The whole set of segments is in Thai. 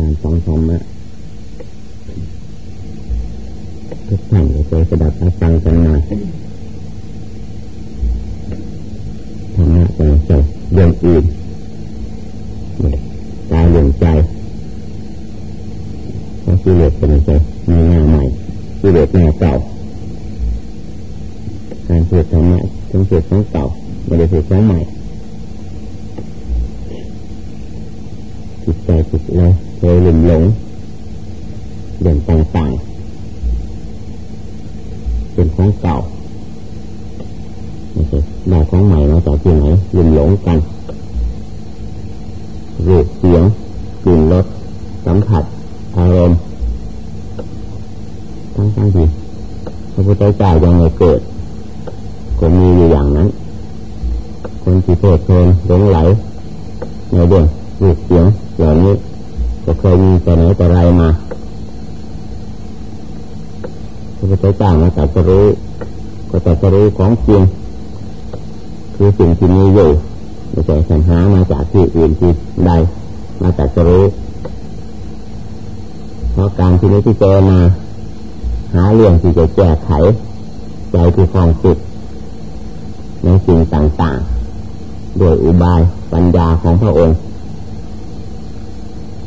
การฟังธรรมะทุกท่านก็เคยสดับรับฟังกันมาธรรมะของเราเรื่องอื่นตายเรื่องใจเพราะกิเลสเป็นใจในหน้าใหม่กิเลสหน้าเก่าการพูดธรรมะต้องพูดของเก่าไม่ได้พูดของใหม่จิตใจจิตเลย เคยหลงหลงเรื่องต่างๆเป็นของเก่าไม่ใช่ได้ของใหม่มาจากที่ไหนหลงหลงกันรูปเสียงกลิ่นรสสัมผัสอารมณ์ทั้งทั้งที่พระพุทธเจ้ายังไม่เกิดก็มีอยู่อย่างนั้น คนที่เพลิดเพลินหลงไหลในเรื่องรูปเสียงเหล่านี้ ก็เคยมีแต่ไหนแต่ไรมาพระพุทธเจ้ามาตัดสรู้ก็ตัดสรู้ของจริงคือสิ่งที่มีอยู่ไม่ใช่สัญหามาจากที่อื่นที่ใดมาตัดสรู้เพราะการที่นี้ที่เจอมา หาเรื่องที่จะแก้ไข ใจที่คลองจิตในสิ่งต่างๆ โดยอุบายปัญญาของพระองค์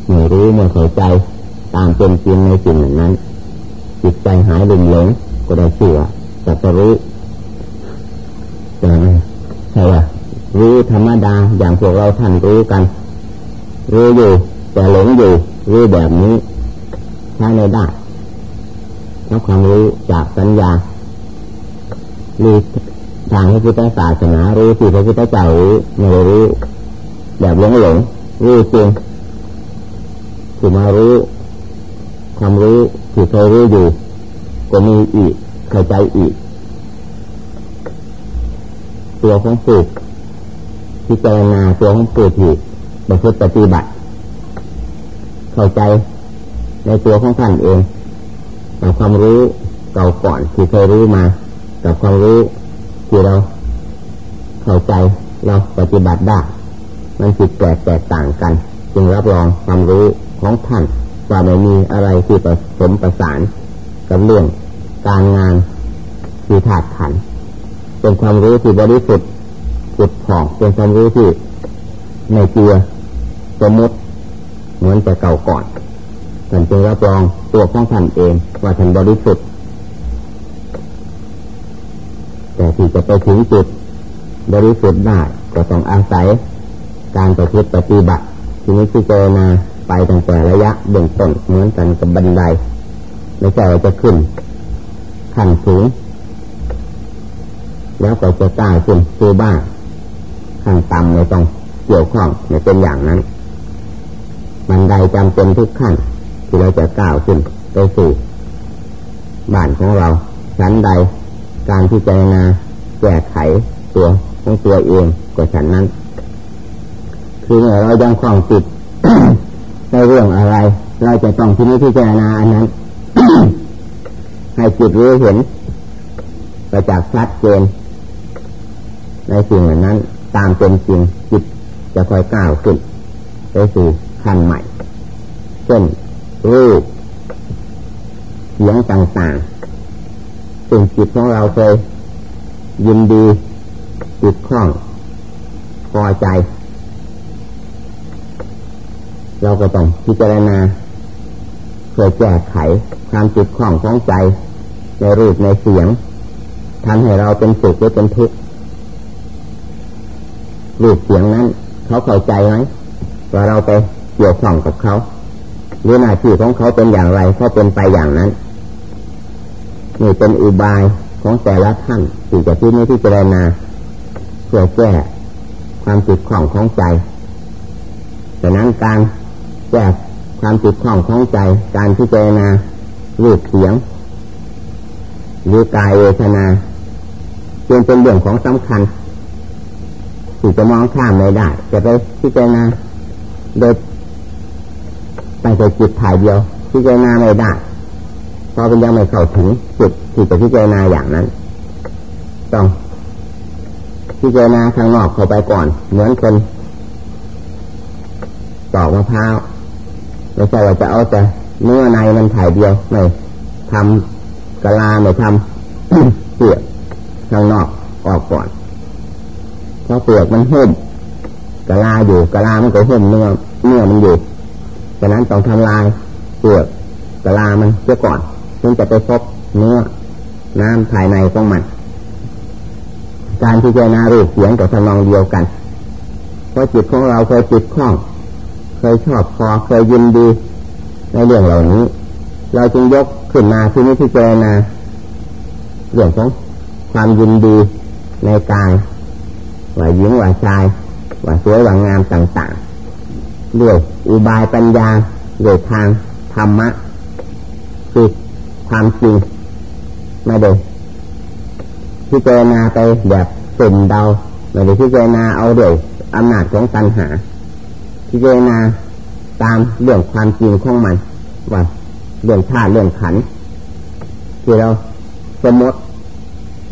เมื่อรู้เมื่อเข้าใจตามเป็นจริงในสิ่งนั้น จิตใจหายลุ่มหลงก็ได้ชื่อว่าจัตรู้แต่ใช่ว่ารู้ธรรมดาอย่างพวกเราท่านรู้กัน รู้อยู่ แต่หลงอยู่ รู้แบบนี้ใช้ไม่ได้เพราะความรู้จากสัญญารู้ทางพระพุทธศาสนารู้ที่พระพุทธเจ้ารู้ไม่รู้แบบหลงหลงรู้จริง ที่มารู้ความรู้ที่เคยรู้อยู่ ก็มีอีกเข้าใจอีก ตัวของผูกที่เจรณาตัวของผูกที่ประพฤติปฏิบัติ เข้าใจในตัวของท่านเองกับความรู้เก่าก่อนที่เคยรู้มา กับความรู้ที่เราเข้าใจเราปฏิบัติได้มันผิดแปลกแตกต่างกัน จึงรับรองความรู้ ของท่านว่าไม่มีอะไรที่ผสมประสานกับเรื่องการงานที่ถาดขันเป็นความรู้ที่บริสุทธิ์จุดผ่องเป็นความรู้ที่ในเกียสมมติเหมือนแต่เก่าก่อนท่านจึงรับรองตัวของท่านเองว่าท่านบริสุทธิ์แต่ที่จะไปถึงจุดบริสุทธิ์ได้ก็ต้องอาศัยการประพฤติปฏิบัติทีนี้ที่เจอมา ตั้งแต่ระยะเบื้องต้นเหมือนกันกับบันไดไม่ใช่จะขึ้นขั้นสูง แล้วก็จะก้าวขึ้นสู่บ้านขั้นต่ำไม่ต้องเกี่ยวข้องไม่เป็นอย่างนั้น บันไดจำเป็นทุกขั้น ที่เราจะก้าวขึ้นไปสู่บ้านของเราชั้นใดการพิจารณาแก้ไขตัวของตัวเองก็ฉันนั้น คือเมื่อเรายังคล้องจิต ในเรื่องอะไร เราจะต้องที่นี้พิจารณาอันนั้น ให้จิตรู้เห็นประจักชัดเจนในสิ่งเหล่านั้น ตามเป็นจริงจิตจะค่อยก้าวขึ้นไปสู่ขั้นใหม่เช่นรูปเสียงต่างๆสิ่งจิตของเราเคยยินดีจิตคล่องพอใจ เราก็ต้องพิจารณาเพื่อแก้ไขความจิตข้องของใจ ในรูปในเสียงทำให้เราเป็นสุขหรือเป็นทุกข์รูปเสียงนั้น เขาเข้าใจไหมว่าเราไปเกี่ยวข้องกับเขาหรือหน้าที่ของเขาเป็นอย่างไรเขาเป็นไปอย่างนั้นนี่เป็นอุบายของแต่ละท่านที่จะที่นี้ที่เจรณาเพื่อแก้ความจิตข้องของใจดังนั้นการ แก้ความติดข้องของใจ การพิจารณารูปเสียง หรือกายเวทนาจึงเป็นเรื่องของสำคัญที่จะมองข้ามไม่ได้ จะไปพิจารณาโดยตั้งใจจิตถ่ายเดียว พิจารณาไม่ได้เพราะเป็นยังไม่เข้าถึงจุดที่จะพิจารณาอย่างนั้น ต้องพิจารณาทางนอกเข้าไปก่อน เหมือนคนตอกมะพร้าว ไม่ใช่ว่าจะเอาแต่เนื้อในมันถ่ายเดียวไม่ทำกะลาไม่ทำเปลือกข้างนอกออกก่อนเพราะเปลือกมันหุ้มกะลาอยู่กะลามันก็หุ้มเนื้อเนื้อมันอยู่ฉะนั้นต้องทำลายเปลือกกะลามันเสียก่อนถึงจะไปพบเนื้อน้ำภายในของมัน การที่เจนารูปเสียงกับทำนองเดียวกันเพราะจิตของเราเคยจิตคล้อง เคยชอบพอเคยยินดี ในเรื่องเหล่านี้ เราจึงยกขึ้นมาที่นี้ที่เจนาเรื่องของความยินดีในกายว่าหญิงว่าชาย ว่าสวยว่างามต่างๆด้วยอุบายปัญญาด้วยทางธรรมะคือความจริงไม่ได้พิจารณาไปแบบสุ่มเดาไม่ได้พิจารณาเอาเดี๋ยวอำนาจของตัณหา พิจารณาตามเรื่องความจริงของมันว่าเรื่องชาติเรื่องขันที่เราสมมติ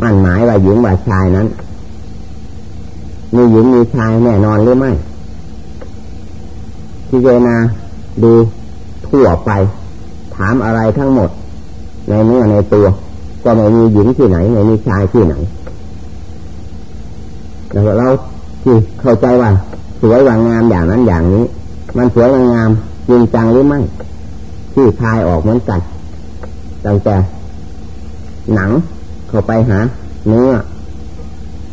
มั่นหมายว่าหญิงว่าชายนั้น มีหญิงมีชายแน่นอนหรือไม่พิจารณาดูทั่วไป ถามอะไรทั้งหมด ในเนื้อในตัว ก็ไม่มีหญิงที่ไหนไม่มีชายที่ไหนแล้วเราที่เข้าใจว่า สวยว่างามอย่างนั้นอย่างนี้ มันสวยงามจริงจังหรือไม่ที่ทายออกเหมือนกันตั้งแต่หนังเข้าไปหาเนื้อ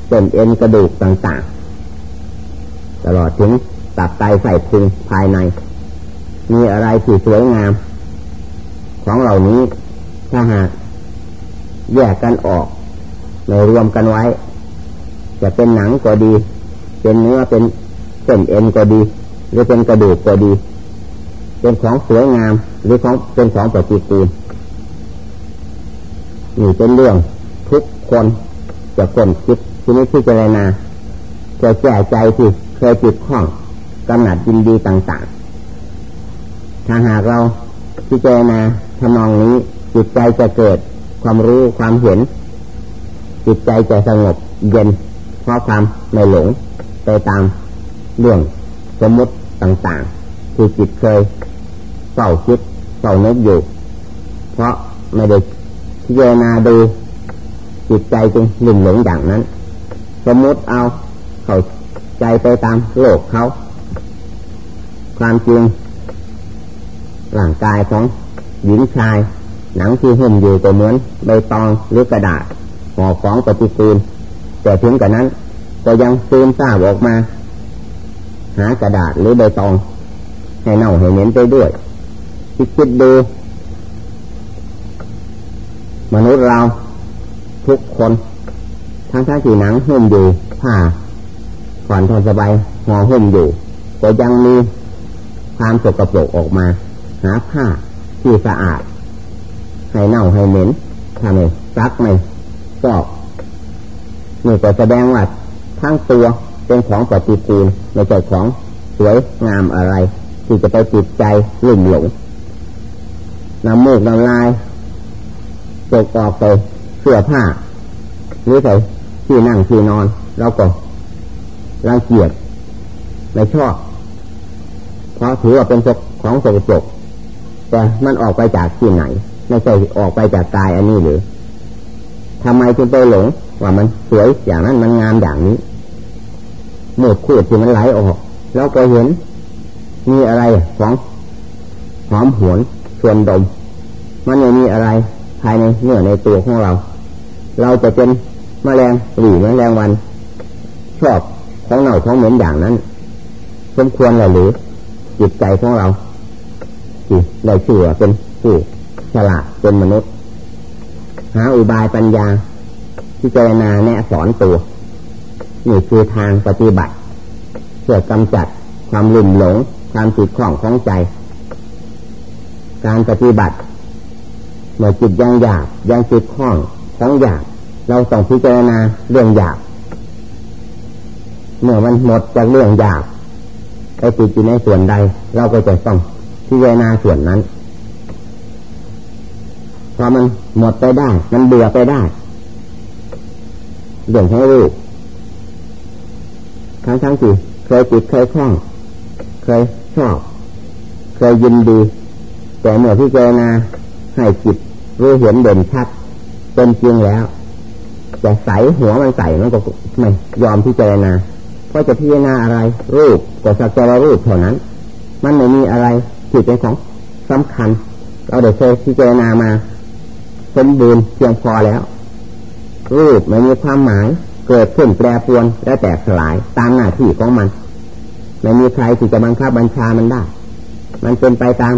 เส้นเอ็นกระดูกต่างๆ ตลอดถึงตับไตใส่พุงภายใน มีอะไรที่สวยงาม ของเหล่านี้ถ้าหากแยกกันออกในรวมกันไว้ จะเป็นหนังก็ดี เป็นเนื้อเป็น ส้นเอ็นก็ดี หรือเป็นกระดูกก็ดี เป็นของสวยงาม หรือของเป็นของปฏิกูลนี่เป็นเรื่องทุกคนจะคนคิดที่นี้ที่เจรนาจะแก้ใจที่เคยจิตข้องกำหนัดยินดีต่างๆ ถ้าหากเราพิจารณาทำนองนี้จิตใจจะเกิดความรู้ความเห็น จิตใจจะสงบเย็นเพราะความไม่หลงไปตาม เรื่องสมมติต่างๆ ที่จิตเคยเฝ้าคิดเฝ้านึกอยู่ เพราะไม่ได้พิจารณาดูจิตใจจึงหลุ่มหลงอย่างนั้น สมมติเอาเข้าใจไปตามโลกเขา ความจริงร่างกายของหญิงชาย หนังที่หุ้มอยู่ก็เหมือนใบตองหรือกระดาษห่อของปฏิกูลแต่ถึงกระนั้น ก็ยังซึมซาบออกมา หากระดาษหรือใบตอง ให้เน่าให้เหม็นไปด้วย คิดคิดดู มนุษย์เราทุกคน ทั้งทั้งที่หนังหุ้มอยู่ผ้าผ่อนทนสบายห่อหุ้มอยู่ก็ยังมีความสกปรกออกมา หาผ้าที่สะอาด ให้เน่าให้เหม็นทำไมซักไหม่ซอกนี่ก็แสดงว่าทั้งตัว เป็นของปฏิกูลไม่ใช่ของสวยงามอะไร ที่จะไปจิตใจลุ่มหลงนำมูกนำลายตกออกไปเสื้อผ้าหรือใส่ที่นั่งที่นอนเราก็รังเกียจไม่ชอบเพราะถือว่าเป็นของสกปรกแต่มันออกไปจากที่ไหน ไม่ใช่ออกไปจากกายอันนี้หรือทำไมจึงไปหลงว่ามันสวยอย่างนั้นมันงามอย่างนี้ หมดขูดที่มันไหลออกเราก็เห็น มีอะไรของหอมหวนชวนดม มันยังมีอะไรภายในเนื้อในตัวของเรา เราจะเป็นมแมลงหรือมแมลงวัน ชอบของเน่าของเหม็นอย่างนั้น สมควรหรือจิตใจของเราที่ได้ชื่อเป็นผู้ฉลาดเป็นมนุษย์ หาอุบายปัญญาที่เจรณาแนะสอนตัว นี่คือทางปฏิบัติ เพื่อกำจัดความลุ่มหลง ความติดข้องของใจ การปฏิบัติเมื่อจิตยังหยาบยังติดข้องของหยาบเราต้องพิจารณาเรื่องหยาบเมื่อมันหมดจากเรื่องหยาบไปติดอยู่ในส่วนใด เราก็จะต้องพิจารณาส่วนนั้นพอมันหมดไปได้ มันเบื่อไปได้เรื่องให้รู้ ทั้งทั้งที่เคยติดเคยคล้อง เคยชอบ เคยยินดี แต่เมื่อพิจารณาให้จิตรู้เห็นเด่นชัดเป็นจริงแล้วจะใสหัวมันใสมันก็ไม่ยอมพิจารณาเพราะจะพิจารณาอะไรรูปก็สักแต่รูปเท่านั้น มันไม่มีอะไรที่เป็นของสำคัญเราเดี๋ยวเคยพิจารณามาสมบูรณ์เพียงพอแล้ว รูปไม่มีความหมาย เกิดขึ้นแปรปรวนและแตกสลายตามหน้าที่ของมันไม่มีใครที่จะบังคับบัญชามันได้ มันเป็นไปตาม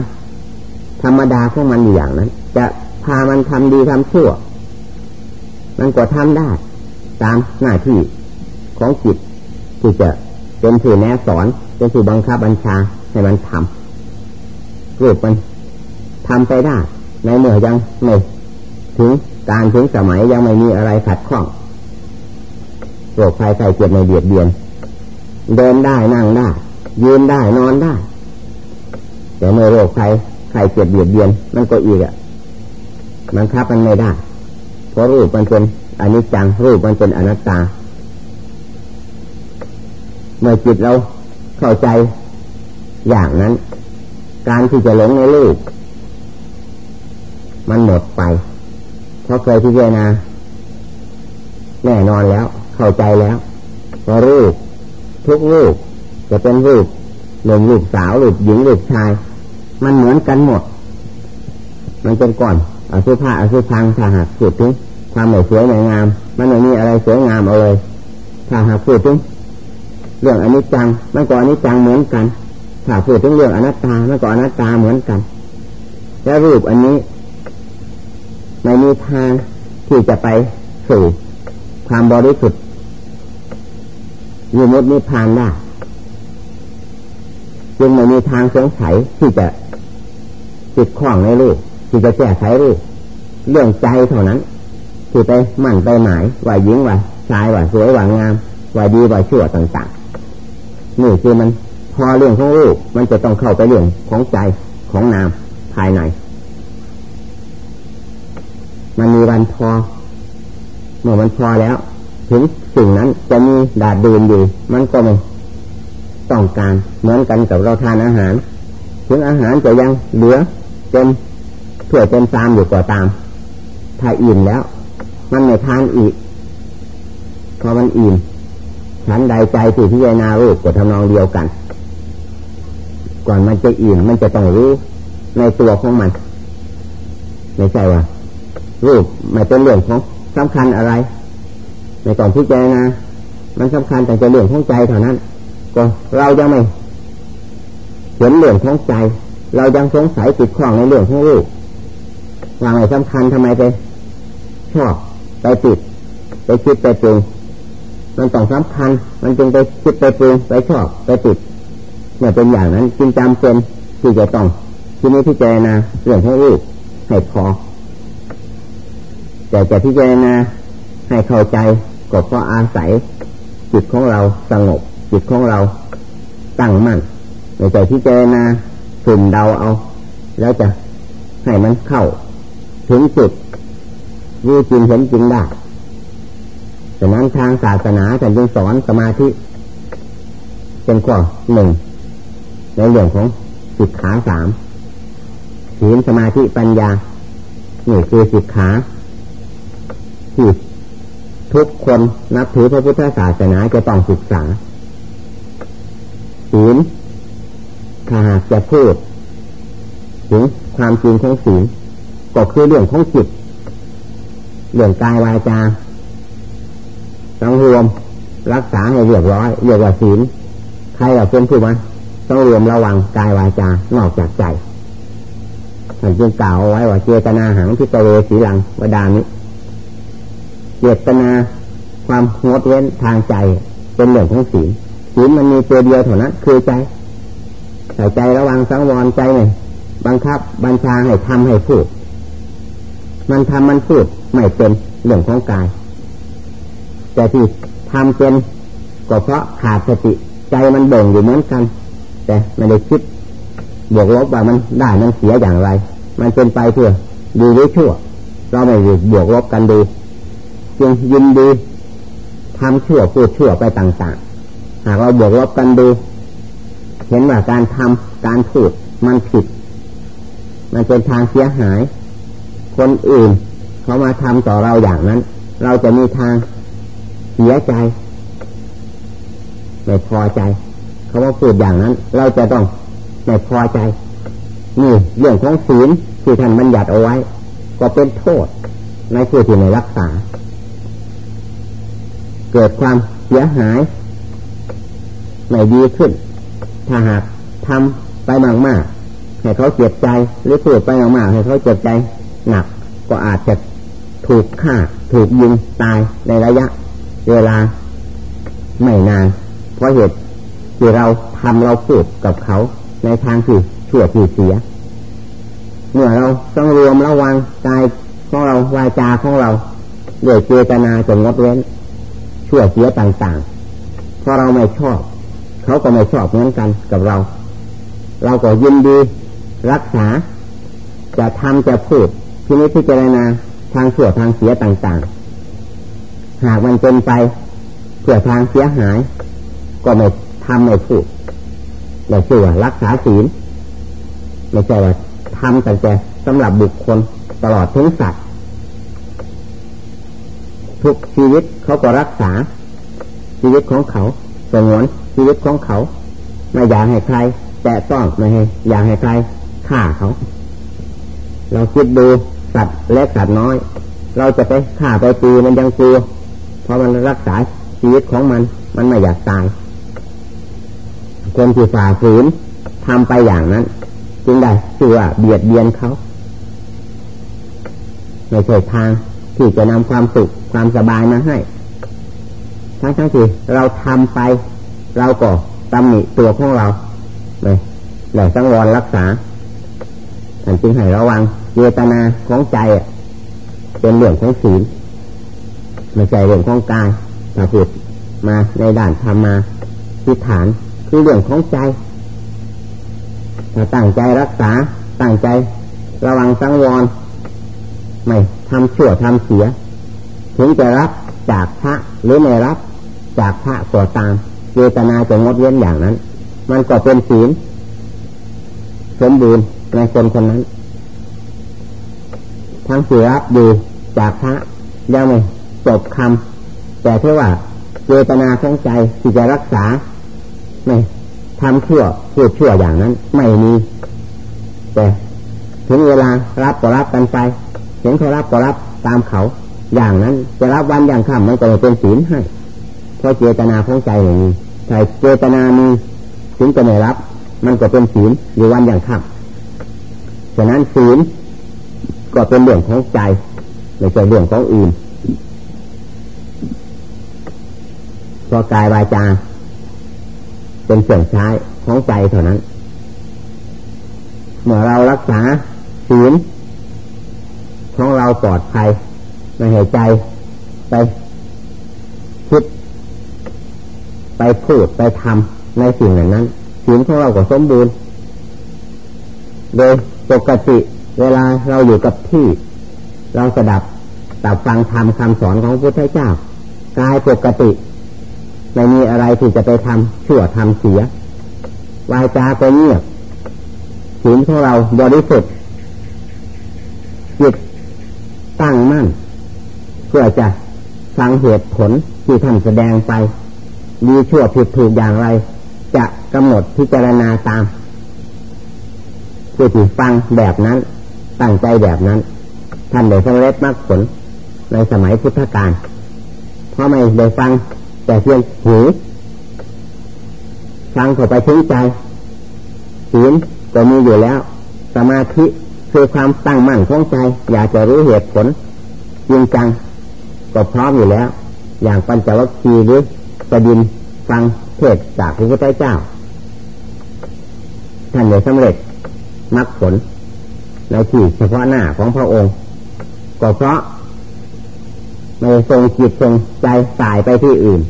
ธรรมดาของมันอย่างนั้น จะพามันทำดีทำชั่ว มันก็ทำได้ ตามหน้าที่ของจิตที่จะเป็นผู้แนะสอนเป็นผู้บังคับบัญชาให้มันทำรูปมันทำไปได้ ในเมื่อยังไม่ถึงการถึงสมัยยังไม่มีอะไรขัดข้อง รคภัยไข้เจ็บในเบียดเบียน เดินได้นั่งได้ ยืนได้นอนได้ แต่เมื่อโรคภัยไข้เจ็บเบียดเบียน มันก็อีกอะมันคับมันไม่ได้ เพราะรูปมันเป็นอนิจจังรูปมันเป็นอนัตตา เมื่อจิตเราเข้าใจอย่างนั้น การที่จะหลงในรูปมันหมดไป เพราะเคยพิจารณาแน่นอนแล้ว เข้าใจแล้วพอรูปทุกรูปจะเป็นรูปหนุ่มรูปสาวรูปหญิงรูปชาย มันเหมือนกันหมด มันเป็นก่อนอสุภะอสุพังถ้าหากพูดถึงความไม่สวยไม่งาม มันไม่มีอะไรสวยงามเอาเลยถ้าหากพูดถึงเรื่องอนิจจังมันก็อนิจจังเหมือนกัน ถ้าพูดถึงเรื่องอนัตตามันก็อนัตตาเหมือนกัน แล้วรูปอันนี้ไม่มีทางที่จะไปสู่ความบริสุทธิ์ ยูมุดนิพานได้จึงไม่มีทางสงสัยที่จะติดข้องในรูปที่จะแก้ไขรูปเรื่องใจเท่านั้นที่ไปมั่นไปหมายว่าหญิงว่าชายว่าสวยว่างามว่าดีว่าชั่วต่างๆนี่คือมันพอเรื่องของรูปมันจะต้องเข้าไปเรื่องของใจของนามภายใน มันมีวันพอเมื่อมันพอแล้ว ถึงสิ่งนั้นจะมีดาดดืนอยู่ มันก็ไม่ต้องการเหมือนกันกับเราทานอาหาร ถึงอาหารจะยังเหลือเต็มเพื่อเต็มตามอยู่กว่าตาม ถ้าอิ่มแล้ว มันไม่ทานอีกพอมันอิ่มฉันใดใจที่พิจารณารูปก็ทำนองเดียวกัน ก่อนมันจะอิ่มมันจะต้องรู้ในตัวของมัน ไม่ใช่ว่ารูปไม่เป็นเรื่องของสำคัญอะไร ในก่อนที่เจนะมันสำคัญแต่จะเรื่องของใจเท่านั้น ก็เรายังไม่เห็นเรื่องของใจ เรายังสงสัยติดข้องในเรื่องของรูปว่าไม่สำคัญทำไมไปชอบไปติดไปคิดไปปรุงมันต้องสำคัญ มันจึงไปคิดไปปรุงไปชอบไปติดเนี่ยเป็นอย่างนั้นจึงจำเป็นที่จะต้องที่นี้ที่เจนะเรื่องของรูปให้พอแต่จะพิจารณาให้เข้าใจ ก็เพราะอาศัยจิตของเราสงบ จิตของเราตั้งมั่นในใจพิจารณาสุ่มเดาเอา แล้วจะให้มันเข้า ถึงจุดรู้จริงเห็นจริงได้ดังนั้นทางศาสนาท่านจึงสอนสมาธิ เป็นข้อหนึ่งในเรื่องของสิกขาสามศีลสมาธิปัญญา นี่คือสิกขาที่ ทุกคนนับถือพระพุทธศาสนาจะต้องศึกษาศีลถ้าหากจะพูดถึงความจริงของศีลก็คือเรื่องของจิตเรื่องกายวาจาต้องรวมรักษาให้เรียบร้อยเรียกว่าศีลใครเราเป็นผู้มาต้องรวมระวังกายวาจานอกจากใจท่านจึงกล่าวไว้ว่าเจตนาหังที่ตเวสีหลังวดานิ เจตนาความงดเว้นทางใจ เป็นเรื่องของศีลศีลมันมีตัวเดียวเท่านั้นคือใจใส่ใจระวังสังวรใจเลยบังคับบัญชาให้ทำให้พูด มันทำมันพูดไม่เป็นเรื่องของกาย แต่ที่ทำเป็นก็เพราะขาดสติใจมันเบ่งอยู่เหมือนกัน แต่ไม่ได้คิดบวกลบว่ามันได้มันเสียอย่างไร มันเป็นไปเพื่อดีหรือชั่ว เราไม่บวกลบกันดู จึงยินดีทำชั่วพูดชั่วไปต่างๆ หากเราบวกลบกันดู เห็นว่าการทำการพูดมันผิด มันเป็นทางเสียหาย คนอื่นเขามาทำต่อเราอย่างนั้น เราจะมีทางเสียใจไม่พอใจเขาว่าพูดอย่างนั้น เราจะต้องไม่พอใจนี่เรื่องของศีลที่ท่านบัญญัติเอาไว้ ก็เป็นโทษในผู้ที่ไม่รักษา เกิดความเสียหายไม่ดีขึ้น ถ้าหากทำไปมากๆให้เขาเจ็บใจหรือพูดไปมากๆให้เขาเจ็บใจหนักก็อาจจะถูกฆ่าถูกยิงตายในระยะ เวลาไม่นาน เพราะเหตุที่เราทำเราพูดกับเขาในทางที่ชั่วที่เสีย เมื่อเราต้องรวมระวังกายของเราวาจาของเราด้วยเจตนาจะงดเว้น ชั่วเสียต่างๆ เพราะเราไม่ชอบ เขาก็ไม่ชอบเหมือนกันกับเรา เราก็ยินดีรักษา จะทำจะพูดที่นี้พิจารณาทางชั่วทางเสียต่างๆ หากมันเป็นไปเพื่อทางเสียหาย ก็ไม่ทำไม่พูดไม่ชื่ว่ารักษาศีลไม่ใช่ว่าทำแต่แต่สำหรับบุคคลตลอดถึงสัตว์ ทุกชีวิตเขาก็รักษา ชีวิตของเขาสงวนชีวิตของเขา ไม่อยากให้ใคร แต่ต้องไม่ให้อยากให้ใครฆ่าเขา เราคิดดูสัตว์เล็กสัตว์น้อย เราจะไปฆ่าไปตีมันยังกลัวเพราะมันรักษาชีวิตของมัน มันไม่อยากตายคนที่ฝ่าฝืนทำไปอย่างนั้น จึงได้ชื่อเบียดเบียนเขา ไม่ใช่ทาง ที่จะนำความสุขความสบายมาให้ ทั้งทั้งที่เราทำไป เราก็ตำหนิตัวของเราเลยเลยสังวรรักษาท่านจึงให้ระวังเจตนาของใจเป็นเรื่องของศีลไม่ใช่เรื่องของกายถ้าพูดมาในด้านธรรมาทิฏฐานคือเรื่องของใจถ้าตั้งใจรักษาตั้งใจระวังสังวรไม่ ทำชั่วทำเสีย ถึงจะรับจากพระหรือไม่รับจากพระก็ตามเจตนาจะงดเว้นอย่างนั้น มันก็เป็นศีลสมบูรณ์ในคนคนนั้น ทั้งเสียรับอยู่จากพระยังไม่จบคำแต่เท่าว่าเจตนาของใจที่จะรักษาไม่ทำชั่วพูดชั่วอย่างนั้น ไม่มี แต่ถึงเวลารับก็รับกันไป เห็นเขารับก็รับตามเขา อย่างนั้นจะรับวันอย่างค่ำมันก็เป็นศีลให้เพราะเจตนาของใจอย่างนี้ถ้าเจตนามีถึงจะไม่รับ มันก็เป็นศีลอยู่วันอย่างค่ำฉะนั้นศีลก็เป็นเรื่องของใจไม่ใช่เรื่องของอื่นเพราะกายวาจาเป็นเสื่องใช้ของใจเท่านั้น เมื่อเรารักษาศีล ของเราปลอดภัยไม่ให้ใจไปคิด ไปพูดไปทำในสิ่งเหล่านั้นศีลของเราก็สมบูรณ์ โดยปกติเวลาเราอยู่กับที่ เราสดับตับฟังธรรมคำสอนของพระพุทธเจ้ากายปกติไม่มีอะไรที่จะไปทำชั่วทำเสียวาจาก็เงียบศีลของเราบริสุทธิ์จิต ตั้งมั่น เพื่อจะฟังเหตุผลที่ท่านแสดงไปมีชั่วผิดถูกอย่างไร จะกำหนดพิจารณาตามผู้ที่ฟังแบบนั้น ตั้งใจแบบนั้น ท่านได้สำเร็จมากผลในสมัยพุทธกาลเพราะไม่ได้ฟัง แต่เพียงหูฟังเข้าไปถึงใจศีลก็มีอยู่แล้ว สมาธิ คือความตั้งมั่นของใจ อยากจะรู้เหตุผลจริงจังก็พร้อมอยู่แล้ว อย่างปัญจวัคคีย์หรือประดินฟังเทศจากพระพุทธเจ้า ท่านเลยสำเร็จมรรคผลในที่เฉพาะหน้าของพระองค์ ก็เพราะไม่ทรงจิตทรงใจสายไปที่อื่น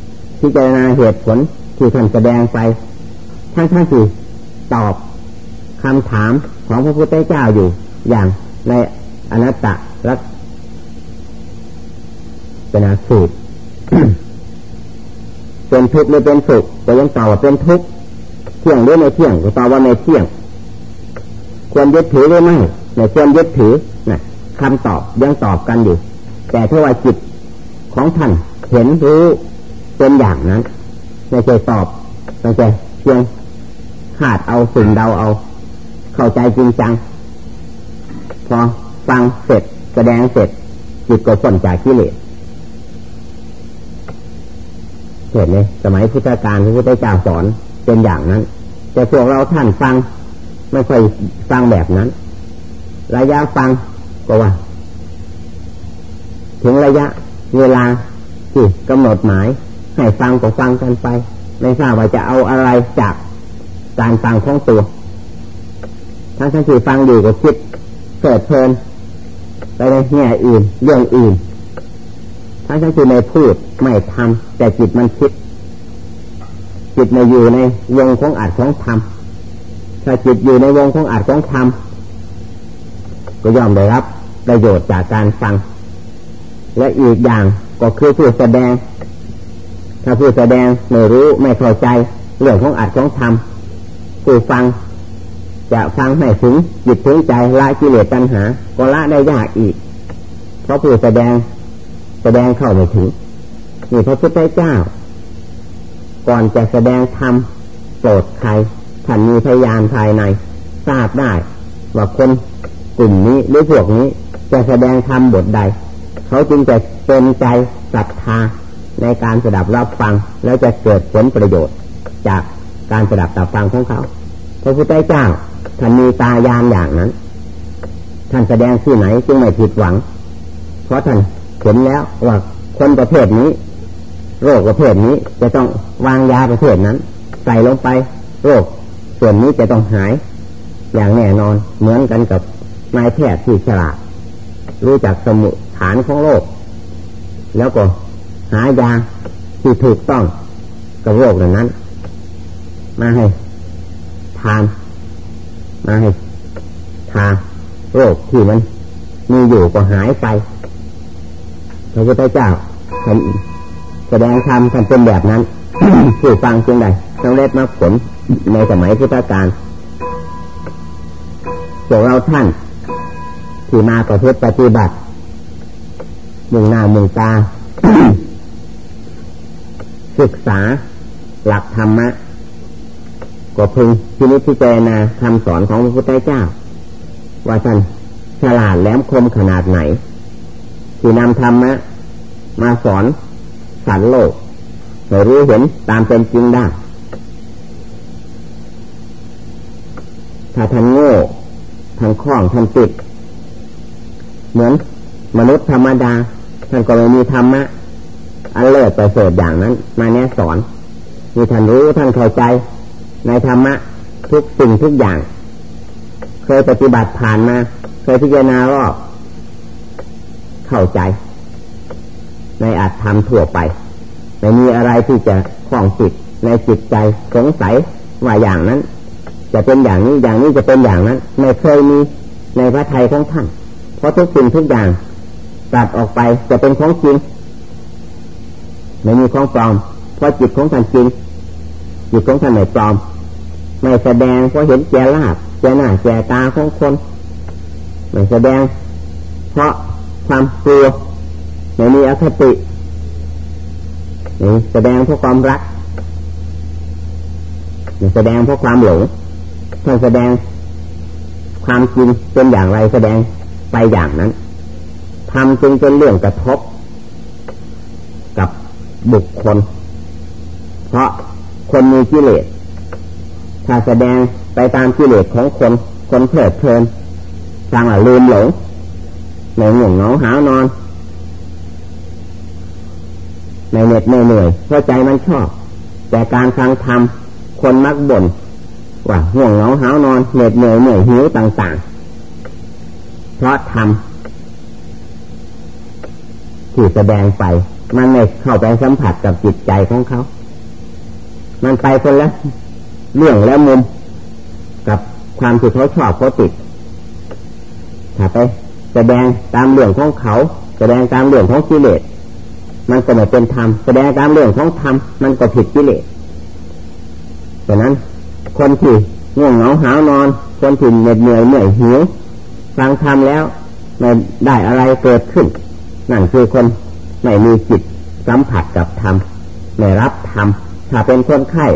พิจารณาเหตุผลที่ท่านแสดงไป ทั้งทั้งที่ตอบคำถามของพระพุทธเจ้าอยู่ อย่างในอนัตตลักษณะสูตรเป็นทุกข์หรือเป็นสุขก็ยังตอบว่าเป็นทุกข์เที่ยงหรือไม่เที่ยงก็ตอบว่าไม่เที่ยง ควรยึดถือหรือไม่ไม่ควรยึดถือนะคำตอบยังตอบกันอยู่ แต่ถ้าว่าจิตของท่านเห็นรู้เป็นอย่างนั้นไม่ใช่ตอบไม่ใช่เพียงขาดเอาสิ่งเดาเอา เข้าใจจริงจัง พอฟังเสร็จแสดงเสร็จจิตก็พ้นจากกิเลสเห็นไหมสมัยพุทธกาลพระพุทธเจ้าสอนเป็นอย่างนั้น แต่พวกเราท่านฟังไม่ค่อยฟังแบบนั้น ระยะฟังก็ว่า ถึงระยะเวลาที่กำหนดหมาย ให้ฟังก็ฟังกันไป ไม่ทราบว่าจะเอาอะไรจากการฟังของตัวทั้งทั้งที่ฟังอยู่ก็คิด เกิดเพลินไปในแง่อื่น เรื่องอื่นทั้งทั้งที่ไม่พูดไม่ทำแต่จิตมันคิด จิตในอยู่ในวงของอัดของทำถ้าจิตอยู่ในวงของอัดของทำก็ย่อมได้รับ ประโยชน์จากการฟัง และอีกอย่างก็คือผู้แสดง ถ้าผู้แสดงไม่รู้ไม่เข้าใจ เรื่องของอัดของทำผู้ฟัง จะฟังให้ถึงจิตถึงใจละกิเลสตัณหา ก็ละได้ยากอีก เพราะผู้แสดงแสดงเข้าไม่ถึงนี่พระพุทธเจ้า ก่อนจะแสดงธรรมโปรดใครท่านมีพยานภายใน ทราบได้ว่าคนกลุ่มนี้หรือพวกนี้จะแสดงธรรมบทใด เขาจึงจะเป็นใจศรัทธาในการสดับรับฟัง แล้วจะเกิดผลประโยชน์จากการสดับตับฟังของเขาพระพุทธเจ้า ท่านมีตายานอย่างนั้น ท่านแสดงที่ไหนจึงไม่ผิดหวัง เพราะท่านเห็นแล้วว่าคนประเภทนี้ โรคประเภทนี้จะต้องวางยาประเภทนั้น ใส่ลงไป โรค ส่วนนี้จะต้องหาย อย่างแน่นอนเหมือนกันกับนายแพทย์ที่ฉลาดรู้จักสมุฐานของโรคแล้วก็หายาที่ถูกต้องกับโรคนั้น มาให้ทาน มาให้ทาโรคที่มันมีอยู่ก็หายไปพระพุทธเจ้าท่านแสดงธรรมท่านเป็นแบบนั้นผู้ฟังจึงได้สำเร็จมรรคผลในสมัยพุทธกาลพวกเราท่าน ที่มาประพฤติปฏิบัติมุ่งหน้ามุ่งตา ศึกษาหลักธรรมะ ก็พึงพินิจพิจารณาคำสอนของพระพุทธเจ้า ว่าท่านฉลาดแหลมคมขนาดไหน ที่นำธรรมะมาสอนสันโลกให้รู้เห็นตามเป็นจริงได้ ถ้าท่านโง่ท่านคล้องท่านติด เหมือนมนุษย์ธรรมดา ท่านก็ไม่มีธรรมะอันเลิศประเสริฐอย่างนั้น มาแนะสอน มีท่านรู้ท่านเข้าใจ ในธรรมะทุกสิ่งทุกอย่าง เคยปฏิบัติผ่านมา เคยพิจารณารอบเข้าใจ ในอาจทำทั่วไปไม่มีอะไรที่จะคล้องจิตในจิตใจสงสัยว่าอย่างนั้น จะเป็นอย่างนี้อย่างนี้จะเป็นอย่างนั้น ไม่เคยมีในพระไทยของท่าน เพราะทุกสิ่งทุกอย่างตัดออกไปจะเป็นของจริงไม่มีของปลอมเพราะจิตของท่านจริง จิตของท่านไม่ปลอม ไม่แสดงเพราะเห็นแก่ลาบแก่หน้าแก่ตาของคนไม่แสดง เพราะความกลัวไม่มีอคติแสดงเพราะความรักแสดงเพราะความหลงท่านแสดงความจริงเป็นอย่างไรแสดงไปอย่างนั้นทำจึงเป็นเรื่องกระทบ กับบุคคล เพราะ คนมีกิเลสถ้าแสดงไปตามกิเลสของคน คนเพลิดเพลินสร้างลืมหลงในหนุ่งน้องหานอน ในเหน็ดเหนื่อยเพราะใจมันชอบ แต่การฟังธรรมคนมักบ่นว่าห่วงเหงาหานอนเหน็ดเหนื่อยเหนื่อยหิวต่างๆ เพราะธรรมที่แสดงไปมันไม่เข้าไปสัมผัสกับจิตใจของเขา มันไปคนละเรื่องและมุม กับความที่เขาชอบเขาติดถ้าไปแสดงตามเรื่องของเขา แสดงตามเรื่องของกิเลสมันก็ไม่เป็นธรรมแสดงตามเรื่องของธรรมมันก็ผิดกิเลสดังนั้น คนที่ง่วงเหงาหานอน คนที่เหน็ดเหนื่อยเหนื่อยหิวฟังธรรมแล้วไม่ได้อะไรเกิดขึ้น นั่นคือคนไม่มีจิตสัมผัสกับธรรมไม่รับธรรม ถ้าเป็นคนไข้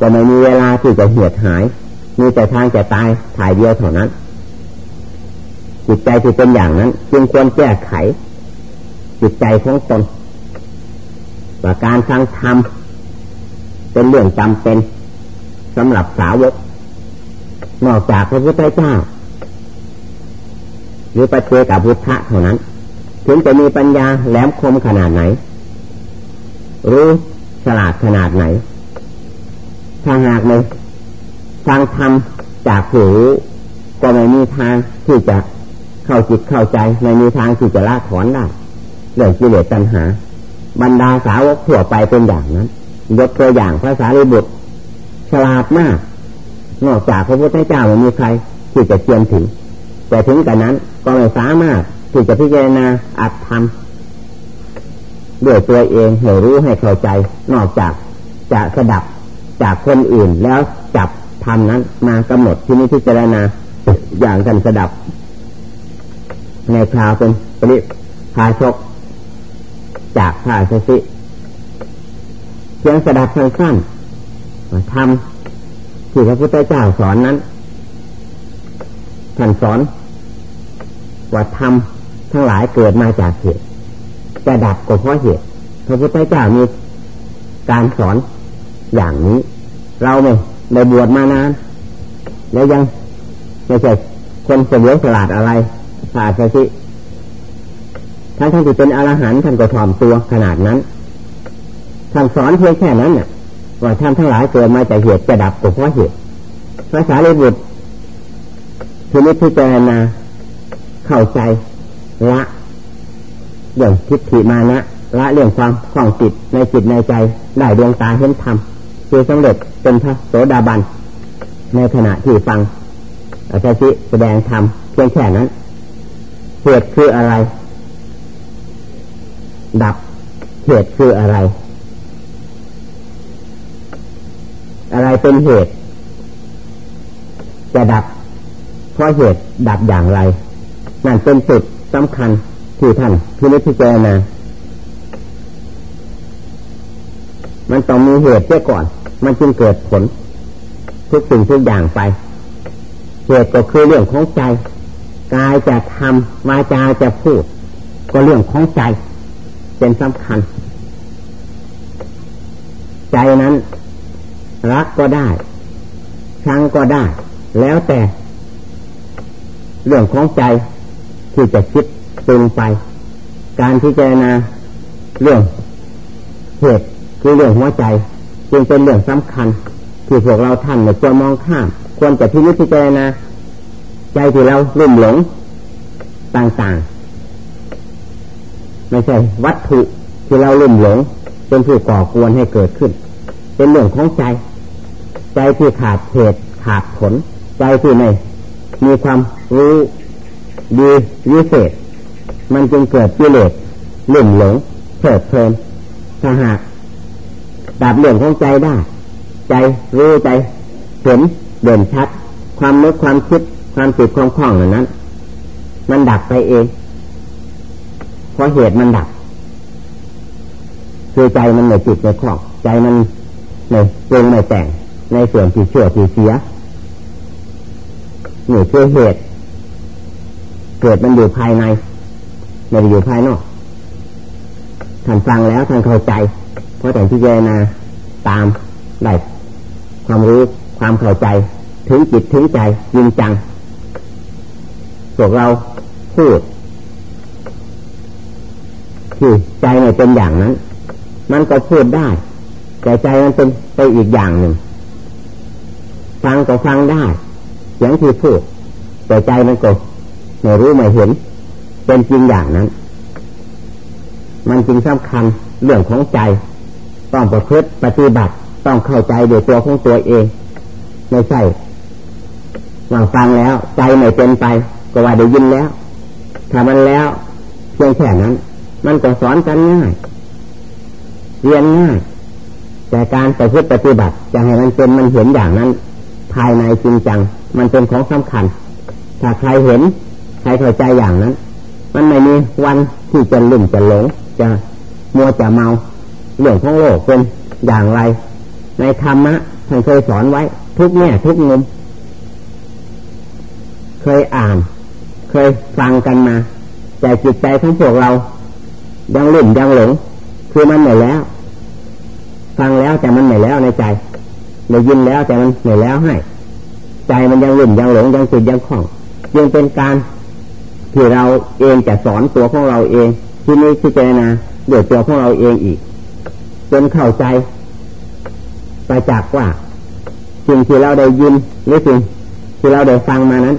ก็ไม่มีเวลาที่จะเหียดหาย มีแต่ทางจะตายถ่ายเดียวเท่านั้น จิตใจที่เป็นอย่างนั้น จึงควรแก้ไข จิตใจของตนว่าการฟังธรรมเป็นเรื่องจำเป็นสำหรับสาวก นอกจากพระพุทธเจ้า หรือปเจกับพุทธะเท่านั้น ถึงจะมีปัญญาแหลมคมขนาดไหน รู้ ฉลาดขนาดไหน ถ้าหากเลยฟังธรรมจากหูก็ไม่มีทางที่จะเข้าจิตเข้าใจไม่มีทางที่จะละถอนได้เรื่องกิเลสตัณหา บรรดาสาวกทั่วไปเป็นอย่างนั้น ยกตัวอย่างพระสารีบุตร ฉลาดมาก นอกจากพระพุทธเจ้าไม่มีใครที่จะเทียมถึง แต่ถึงกันนั้นก็ไม่สามารถที่จะพิจารณาอัตธรรม ด้วยตัวเองให้รู้ให้เข้าใจ นอกจากจะสดับจากคนอื่นแล้วจับธรรมนั้นมากำหนดที่นี้พิจารณาอย่างกันสดับ ในคราวเป็นปริพาชก จากพระสสิเพียงสดับสั้นๆทำที่พระพุทธเจ้าสอนนั้นท่านสอนว่าทำทั้งหลายเกิดมาจากเหตุ จะดับก็เพราะเหตุพระพุทธเจ้ามีการสอนอย่างนี้ เราไม่ได้บวชมานาน แล้วยังไม่ใช่คนเสียสลาดอะไรศาสตร์สิท่านท่านที่เป็นอรหันต์ท่านก็ถ่อมตัวขนาดนั้นท่านสอนเพียงแค่นั้นน่ะ ว่าท่านทั้งหลายเกิดมาจากเหตุจะดับก็เพราะเหตุภาษาลิบุตรทีนี้พิจารณาเข้าใจละ เรื่องทิฏฐิมานะละเรื่องความคล่องติดในจิตในใจได้ดวงตาเห็นธรรมคือสำเร็จเป็นพระโสดาบัน ในขณะที่ฟังอาจารย์แสดงธรรมเพียงแค่นั้นเหตุคืออะไร ดับเหตุคืออะไร อะไรเป็นเหตุ จะดับเพราะเหตุดับอย่างไร นั่นเป็นจุดสำคัญ ที่ท่านที่นิพพานามันต้องมีเหตุเสียก่อน มันจึงเกิดผล ทุกสิ่งทุกอย่างไป เหตุก็คือเรื่องของใจ กายจะทำวาจาจะพูด ก็เรื่องของใจ เป็นสำคัญ ใจนั้น รักก็ได้ ชังก็ได้ แล้วแต่ เรื่องของใจที่จะคิด ตึงไป การพิจารณาเรื่องเหตุคือเรื่องหัวใจ จึงเป็นเรื่องสำคัญ ที่พวกเราท่านควรมองข้าม ควรจะพิจิจารณาใจที่เราลุ่มหลงต่างๆ ไม่ใช่วัตถุที่เราลุ่มหลงเป็นผู้ก่อกวนให้เกิดขึ้น เป็นเรื่องของใจ ใจที่ขาดเหตุขาดผล ใจที่ไม่มีความรู้ดีวิเศษ มันจึงเกิดกิเลสลุ่มหลงเถิดเพลินถ้าหากดับเรื่องของใจได้ ใจรู้ใจเห็นเด่นชัด ความนึกความคิดความติดความคล้องเหล่านั้น มันดับไปเองเพราะเหตุมันดับ คือใจมันไม่จิตไม่คล้องใจมันไม่ปรุงไม่แต่งในส่วนที่เชื่อที่เสียนี่คือเหตุ เกิดมันอยู่ภายใน ไม่ได้อยู่ภายนอกท่านฟังแล้วท่านเข้าใจ เพราะแต่ที่เจนาตามได้ความรู้ความเข้าใจ ถึงจิตถึงใจยิงจังพวกเราพูดที่ใจไม่เป็นอย่างนั้น มันก็พูดได้ แต่ใจมันเป็นไปอีกอย่างหนึ่ง ฟังก็ฟังได้เสียงที่พูดแต่ใจมันก็ไม่รู้ไม่เห็น เป็นจริงอย่างนั้น มันจริงสำคัญเรื่องของใจ ต้องประพฤติปฏิบัติต้องเข้าใจโดยตัวของตัวเอง ไม่ใช่วางฟังแล้ว ใจไม่เป็นไป ก็ว่าได้ยินแล้วถ้ามันแล้วเพียงแค่นั้น มันก็สอนกันง่ายเรียนง่ายแต่การประพฤติปฏิบัติจะให้มันเป็นมันเห็นอย่างนั้น ภายในจริงจัง มันเป็นของสำคัญ ถ้าใครเห็น ใครเข้าใจอย่างนั้น มันไม่มีวันที่จะลุ่มจะหลงจะมัวจะเมาเรื่องของโลกเป็นอย่างไร ในธรรมะท่านเคยสอนไว้ ทุกแง่ทุกมุม เคยอ่าน เคยฟังกันมาแต่จิตใจของพวกเรา ยังลุ่มยังหลง คือมันไม่แล้ว ฟังแล้วแต่มันไม่แล้วในใจได้ยินแล้วแต่มันไม่แล้วให้ ใจมันยังลุ่มยังหลงยังติดยังคล้องยังเป็นการ ที่เราเองจะสอนตัวของเราเอง ที่นี้ที่เจนาเดือดตัวของเราเองอีกจนเข้าใจไปจากว่าสิ่งที่เราได้ยินหรือสิ่งที่เราได้ฟังมานั้น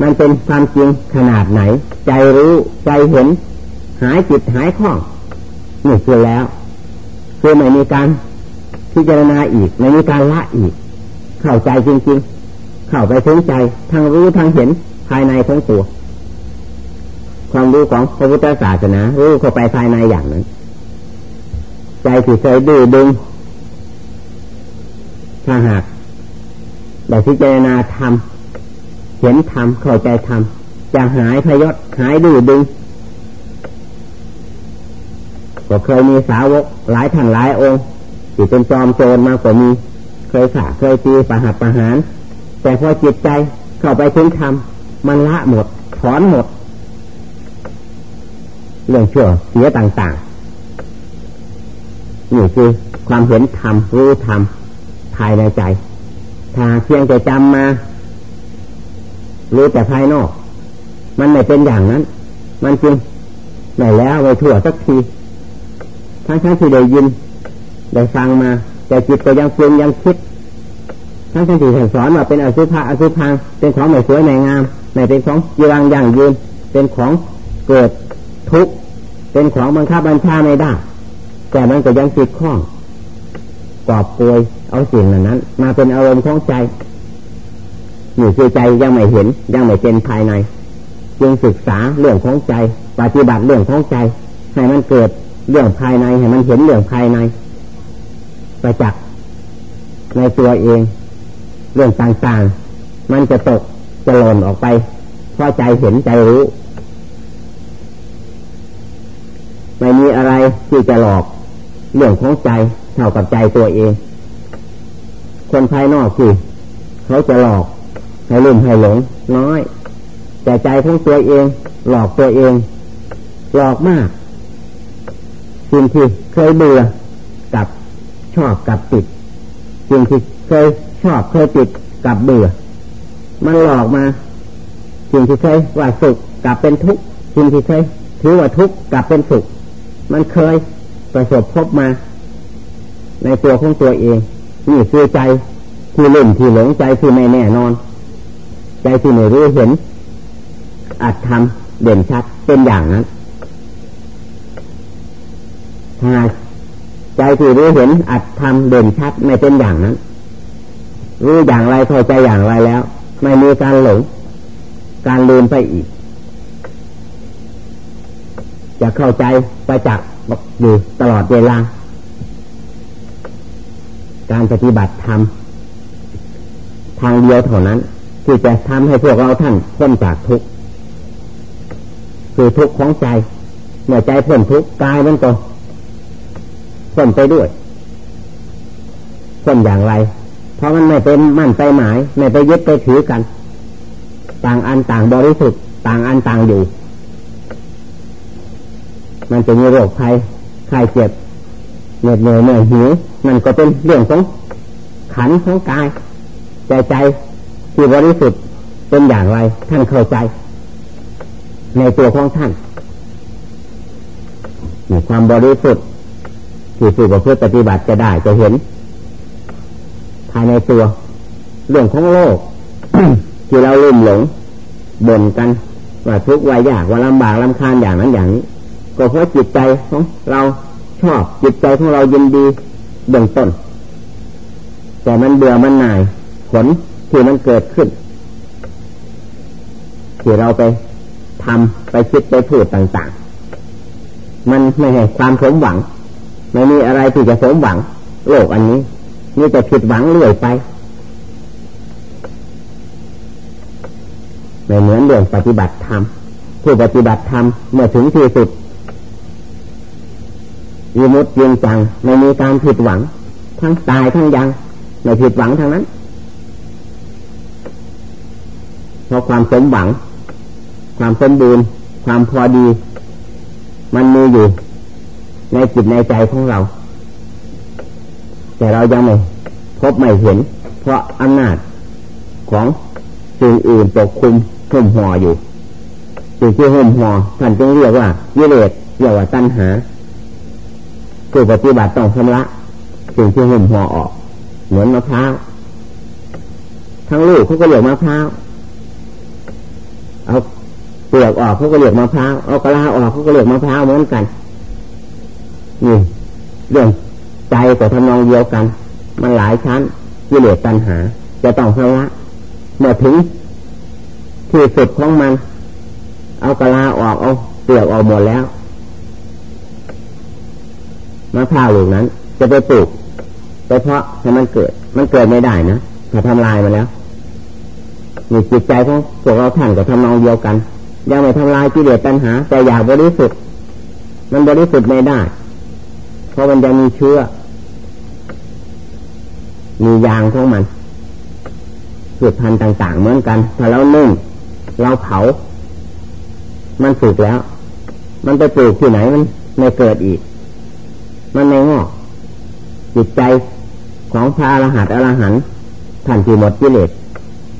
มันเป็นความจริงขนาดไหน ใจรู้ใจเห็น หายจิตหายข้องนี่คือแล้ว คือไม่มีการพิจารณาอีกไม่มีการละอีก เข้าใจจริง ๆ เข้าไปถึงใจทั้งรู้ทั้งเห็น ภายในของตัว ความรู้ของพระพุทธศาสนารู้เข้าไปภายในอย่างนั้น ใจที่เคยดื้อดึงถ้าหากได้พิจารณาธรรมเห็นธรรมเข้าใจธรรมจะหายพยศหายดื้อดึงก็เคยมีสาวกหลายท่านหลายองค์ที่เป็นจอมโจรมากกว่ามี เคยขาเคยตีประหัตประหาร แต่พอจิตใจเข้าไปถึงธรรม มันละหมดถอนหมด เรื่องชั่วเสียต่างๆ นี่คือความเห็นธรรมรู้ธรรมภายในใจ ถ้าเพียงแต่จำมา รู้แต่ภายนอก มันไม่เป็นอย่างนั้น มันจริงไม่แล้วไปทั่วสักทีทั้งทั้งที่ได้ยินได้ฟังมา แต่จิตก็ยังปรุงยังคิด ทั้งทั้งที่สอนว่าเป็นอสุภะอสุพังเป็นของไม่สวยไม่งาม ไม่เป็นของยีรังยั่งยืน เป็นของเกิดทุกข์เป็นของบังคับบัญชาไม่ได้ แต่มันก็ยังติดข้องกอบกวยเอาสิ่งเหล่านั้น มาเป็นอารมณ์ของใจอยู่คือใจยังไม่เห็นยังไม่เป็นภายใน จึงศึกษาเรื่องของใจ ปฏิบัติเรื่องของใจ ให้มันเกิดเรื่องภายในให้มันเห็นเรื่องภายในประจักษ์ในตัวเอง เรื่องต่างๆ มันจะตก จะหล่นออกไปเพราะใจเห็นใจรู้ ไม่มีอะไรที่จะหลอกเรื่องของใจเท่ากับใจตัวเอง คนภายนอกคือเขาจะหลอกให้ลืมให้หลงน้อย แต่ใจของตัวเอง หลอกตัวเอง หลอกมากสิ่งที่เคยเบื่อกับชอบกับติดสิ่งที่เคยชอบเคยติดกับเบื่อ มันหลอกมาสิ่งที่เคยว่าสุขกลับเป็นทุกข์สิ่งที่เคยถือว่าทุกข์กลับเป็นสุข มันเคยประสบพบมา ในตัวของตัวเอง นี่คือใจที่ลุ่มที่หลงใจที่ไม่แน่นอน ใจที่ไม่รู้เห็นอัดทำเด่นชัดเป็นอย่างนั้นถ้าใจที่รู้เห็นอัดทำเด่นชัดไม่เป็นอย่างนั้นรู้อย่างไรเข้าใจอย่างไรแล้ว ไม่มีการหลง การลืมไปอีก จะเข้าใจประจักษ์อยู่ตลอดเวลา การปฏิบัติธรรมทางเดียวเท่านั้น ที่จะทำให้พวกเราท่านพ้นจากทุกข์คือทุกข์ของใจเมื่อใจพ้นทุกข์กายมันก็พ้นไปด้วยพ้นอย่างไร เพราะมันไม่เป็นมั่นไปหมาย ไม่ไปยึดไปถือกัน ต่างอันต่างบริสุทธิ์ต่างอันต่างอยู่ มันจะมีโรคภัยไข้เจ็บเหนื่อยเหนื่อยเหนื่อยหิวมันก็เป็นเรื่องของขันของกาย ใจใจที่บริสุทธิ์เป็นอย่างไร ท่านเข้าใจ ในตัวของท่านมีความบริสุทธิ์ที่สู่ประพฤติปฏิบัติจะได้จะเห็นายในตัว เรื่องของโลกที่เราลืมหลงบ่นกันว่าทุกข์ว่ายากว่าลำบากลำคาญอย่างนั้นอย่างนี้ ก็เพราะจิตใจของเราชอบจิตใจของเรายินดีเบื้องต้น แต่มันเบื่อมันหน่ายผลที่มันเกิดขึ้นที่เราไปทำไปคิดไปพูดต่างๆ มันไม่ให้ความสมหวัง ไม่มีอะไรที่จะสมหวัง โลกอันนี้ นี่จะผิดหวังเรื่อยไปไม่เหมือนเรื่องปฏิบัติธรรมผู้ปฏิบัติธรรมเมื่อถึงที่สุดยมุดยิงจังไม่มีการผิดหวัง ทั้งตายทั้งยังไม่ผิดหวังทั้งนั้นเพราะความสมหวัง ความสมบูรณ์ ความพอดี มันมีอยู่ ในจิตในใจของเรา แต่เรายังไม่พบไม่เห็น เพราะอำนาจของสิ่งอื่นปกคุมหุ่มห่ออยู่สิ่งที่หุ่มห่อท่านจึงเรียกว่ายิเลสเรียกว่าตัณหาผู้ปฏิบัติต้องชำระสิ่งที่หุ่มห่อออก เหมือนมะพร้าวทั้งลูกเขาก็เรียกมะพร้าวเอาเปลือกออกเขาก็เรียกมะพร้าวเอากระลาออกเขาก็เรียกมะพร้าวเหมือนกันนี่เรื่อง ใจกับทำนองเดียวกัน มันหลายชั้นยิเลสตัณหา จะต้องชำระเมื่อถึง ที่สุดของมัน เอากระลาออกเอาเปลือกออกหมดแล้วมะพร้าวลูกนั้น จะไปปลูกไปเพาะให้มันเกิด มันเกิดไม่ได้นะถ้าทำลายมาแล้วมีจิตใจของพวกเราท่านกับทำนองเดียวกัน ยังไม่ทำลายกิเลสตัณหา แต่อยากบริสุทธิ์มันบริสุทธิ์ไม่ได้ เพราะมันยังมีเชื้อ มียางของมันพืชพันธุ์ต่าง ๆ เหมือนกัน ถ้าเรานึ่งเราเผา มันสุกแล้ว มันไปปลูกที่ไหนมันไม่เกิดอีก มันไม่งอกจิตใจของพระอรหันต์อรหันต์ท่านที่หมดกิเลส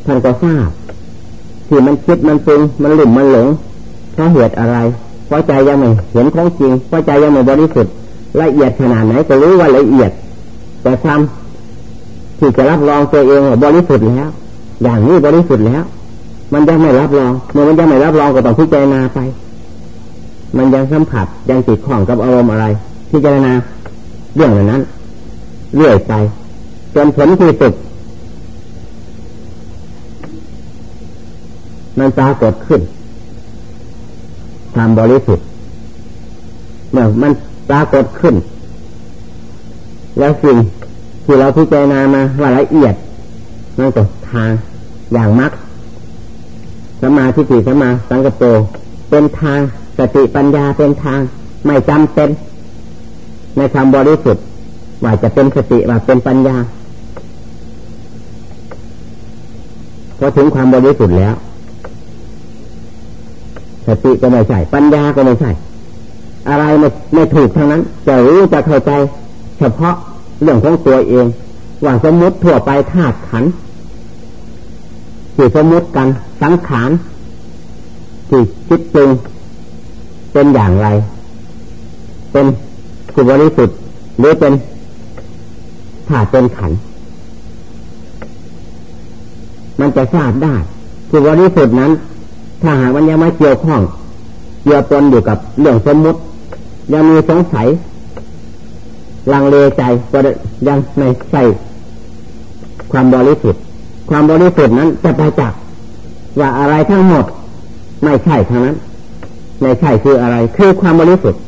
ท่านก็ทราบที่มันคิดมันปรุงมันหลุ่มมันหลงเพราะเหตุอะไร เพราะใจยังไม่เห็นของจริง เพราะใจยังไม่บริสุทธิ์ ละเอียดขนาดไหนก็รู้ว่าละเอียด แต่ความที่จะรับรองตัวเองว่าบริสุทธิ์แล้ว อย่างนี้บริสุทธิ์แล้ว มันยังไม่รับรอง เมื่อมันยังไม่รับรองก็ต้องพิจารณาไป มันยังสัมผัสยังติดข้องกับอารมณ์อะไร พิจารณาเรื่องเหล่านั้นเรื่อยไปจนผลที่สุดมันปรากฏขึ้นความบริสุทธิ์เมื่อมัน ปรากฏขึ้น แล้วสิ่งที่เราพิจารณามาว่าละเอียดมันก็ทางอย่างมักสมาธิฏฐิสมาสังกปเป็นทางสติปัญญาเป็นทางไม่จำเป็น ในคำบริสุทธิ์ว่าจะเป็นสติว่าเป็นปัญญาพอถึงความบริสุทธิ์แล้ว สติก็ไม่ใช่ ปัญญาก็ไม่ใช่ อะไรไม่ไม่ถูกทั้งนั้น จะรู้จะเข้าใจ เฉพาะเรื่องของตัวเอง ว่าสมมติทั่วไปธาตุขันธ์ที่สมมติกันสังขารที่คิดปรุงเป็นอย่างไร เป็นสุบริสุทธิ์หรือเป็นถาตุเป็นขันมันจะทราบได้สุบริสุทธิ์นั้น ถ้าหากมันยังไม่เกี่ยวข้องเกี่ยวปนอยู่กับเรื่องสมมติ ยังมีสงสัยลังเลใจก็ยังไม่ใช่ความบริสุทธิ์ ความบริสุทธิ์นั้นจะไปจักว่าอะไรทั้งหมดไม่ใช่ทั้งนั้น ไม่ใช่คืออะไร คือความบริสุทธิ์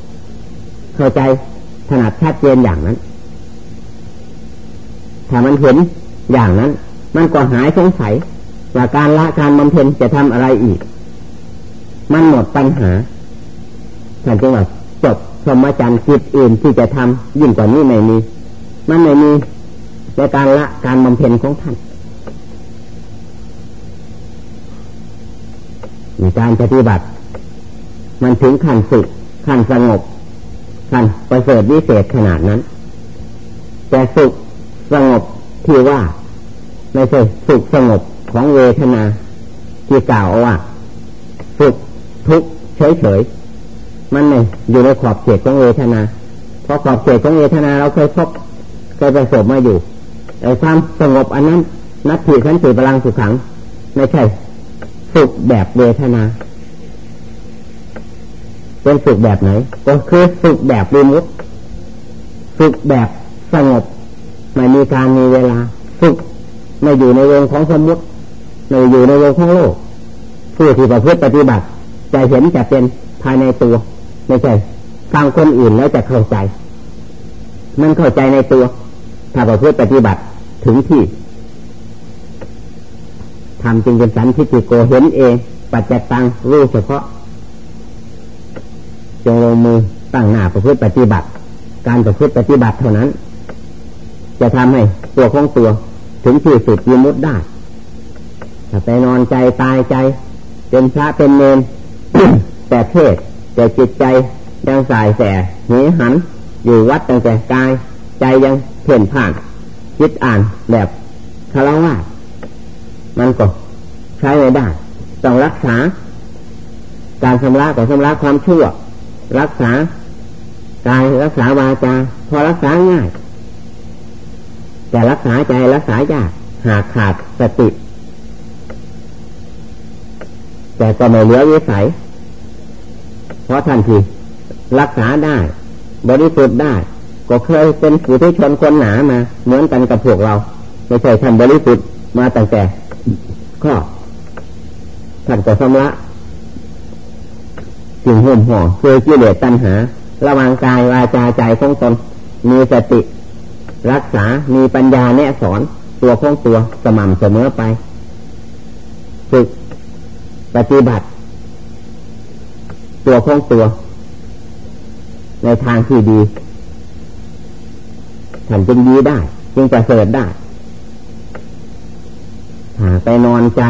เข้าใจถนัดชัดเจนอย่างนั้น ถ้ามันเห็นอย่างนั้น มันก็หายสงสัยว่าการละการบำเพ็ญจะทำอะไรอีก มันหมดปัญหาท่านจึงว่า จบสมจันทร์กิจอื่นที่จะทำยิ่งกว่านี้ไม่มีมันไม่มีในการละการบำเพ็ญของท่านในการปฏิบัติ มันถึงขั้นสุขขั้นสงบขั้นประเสริฐวิเศษขนาดนั้น แต่สุขสงบที่ว่าไม่ใช่สุขสงบของเวทนาที่กล่าวว่าสุขทุกข์เฉยๆ มันไม่อยู่ในขอบเขตของเวทนา เพราะขอบเขตของเวทนาเราเคยพบเคยประสบมาอยู่ไอ้ความสงบอันนั้นนัตถิขันติพลังสุขขัง ไม่ใช่ สุขแบบเวทนา เป็นสุขแบบไหน ก็คือสุขแบบวิมุตสุขแบบสงบไม่มีการมีเวลา สุขไม่อยู่ในวงของสมุติไม่อยู่ในวงของโลกผู้ที่ประพฤติปฏิบัติจะเห็นจะเป็นภายในตัว ไม่ใช่ฟังคนอื่นแล้วจะเข้าใจ มันเข้าใจในตัว ถ้าประพฤติปฏิบัติถึงที่ทำจึงเป็นสันทิฏฐิโกเห็นเองปัจจตังรู้เฉพาะ จงลงมือตั้งหน้าประพฤติปฏิบัติ การประพฤติปฏิบัติเท่านั้น จะทำให้ตัวของตัว ถึงที่สุดยมุดได้ถ้าไปนอนใจตายใจ เป็นพระเป็นเนนแต่เทศ แต่จิตใจยังสายแสเหหัน อยู่วัดตั้งแต่กาย ใจยังเพ่นผ่านคิดอ่านแบบคารวะมันก็ใช้ไม่ได้ต้องรักษา การชำระก่อนชำระความชั่ว รักษากายรักษาวาจาพอรักษาง่าย แต่รักษาใจรักษายากหากขาดสติ แต่ก็ไม่เหลือวิสัย เพราะทันทีรักษาได้ บริสุทธิ์ได้ ก็เคยเป็นผู้ที่ชนคนหนามา เหมือนกันกับพวกเรา ไม่ใช่ท่านบริสุทธิ์มาตั้งแต่ข้อท่านก็สำละสิ่งห่มห่อคือกิเลสตัณหา ระวังกายวาจาใจของตนมีสติ รักษามีปัญญาแนะสอนตัวของตัวสม่ำเสมอไปฝึกปฏิบัติ ตัวของตัว ในทางที่ดีท่านจึงดีได้ จึงจะเสริฐได้หาไปนอนใจ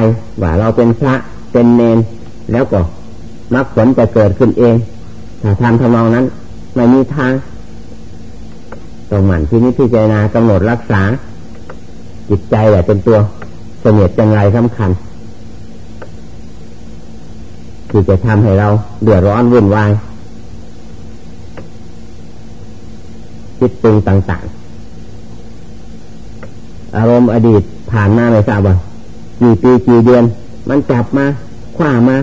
ว่าเราเป็นพระเป็นเนน แล้วก็มรรคผลจะเกิดขึ้นเองถ้าทำทำนองนั้น ไม่มีทางต้องหมั่นที่นี้พิจารณากำหนดรักษา จิตใจแหละเป็นตัวเสนียดจังไรสำคัญ ที่จะทำให้เราเดือดร้อนวุ่นวายคิดปรุงต่าง ๆ อารมณ์อดีตผ่านมาไม่ทราบว่ากี่ปีกี่เดือน มันจับมาคว้ามา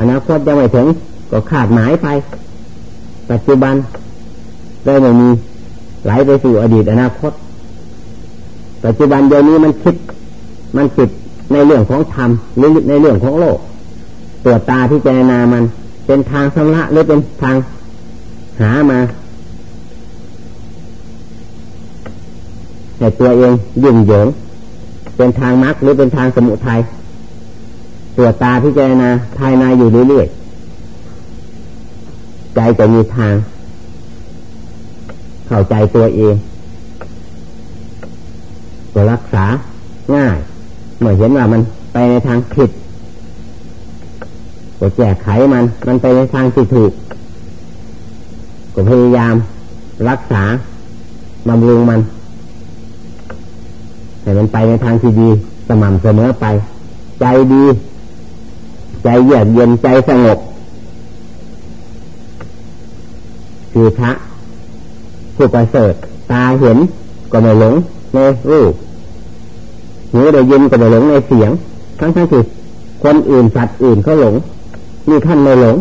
อนาคตยังไม่ถึงก็ขาดหมายไป ปัจจุบันได้ไม่มีไหลไปสู่อดีตอนาคต ปัจจุบันเดี๋ยวนี้มันคิด มันจิตในเรื่องของธรรมหรือในเรื่องของโลก ตัวตาที่เจรนามัน เป็นทางสำละหรือเป็นทางหามาให้ตัวเองยุ่งเหยิง เป็นทางมรรคหรือเป็นทางสมุทัยตัวตาพิจารณาภายในอยู่เรื่อยๆใจจะมีทาง เข้าใจตัวเองก็รักษาง่าย เมื่อเห็นว่ามันไปในทางผิด ก็แก้ไขมัน มันไปในทางที่ถูก ก็พยายามรักษาบำรุงมัน ให้มันไปในทางที่ดี สม่ำเสมอไป ใจดี ใจเยือกเย็นใจสงบคือพระผู้ประเสริฐตาเห็นก็ไม่หลงในรูปหูได้ยินก็ไม่หลงในเสียง ทั้งทั้งที่คนอื่นสัตว์อื่นเขาหลง มีท่านไม่หลง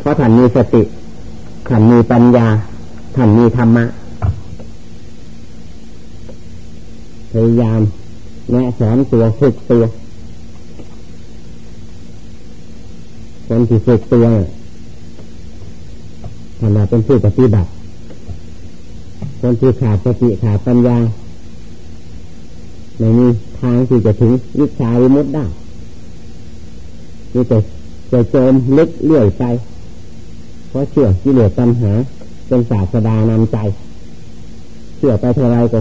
เพราะท่านมีสติ ท่านมีปัญญา ท่านมีธรรมะ พยายามแนะสอนตัวฝึกตัว คนที่ฝึกตัวทำมาเป็นผู้ปฏิบัติ คนที่ขาดสติขาดปัญญาไม่มีทางที่จะถึงวิชาวิมุตได้ มีแต่จะโจมลึกเลื่อยไป เพราะเชื่อกิเลสตัณหา เป็นศาสดานำใจ เชื่อไปเท่าไรก็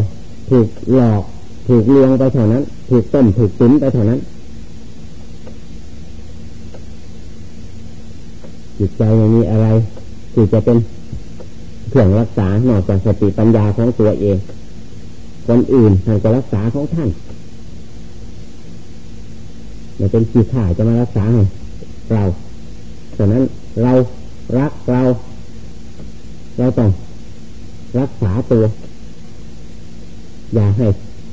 ถูกหลอก ถูกเลี้ยงไปเท่านั้น ถูกต้มถูกตุ๋นไปเท่านั้น จิตใจไม่มีอะไรที่จะเป็นเครื่องรักษานอกจากสติปัญญาของตัวเอง คนอื่นท่านก็รักษาของท่าน ไม่เป็นขี้ข่าจะมารักษาให้เราฉะนั้นเรารักเรา เราต้องรักษาตัว อย่าให้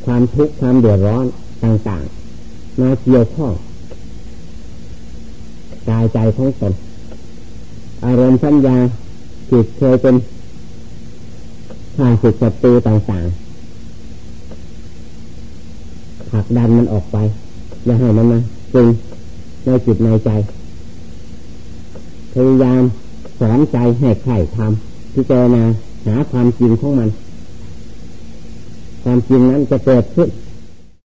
ความทุกข์ความเดือดร้อนต่างๆ มาเกี่ยวข้องกายใจของตนอารมณ์สัญญาจิตเคยเป็นข้าศึกศัตรูต่างๆผลักดันมันออกไป อย่าให้มันมาจึงในจิตในใจพยายามสอนใจให้ไข่ทำพิจารณาหาความจริงของมัน ความจริงนั้นจะเกิดขึ้น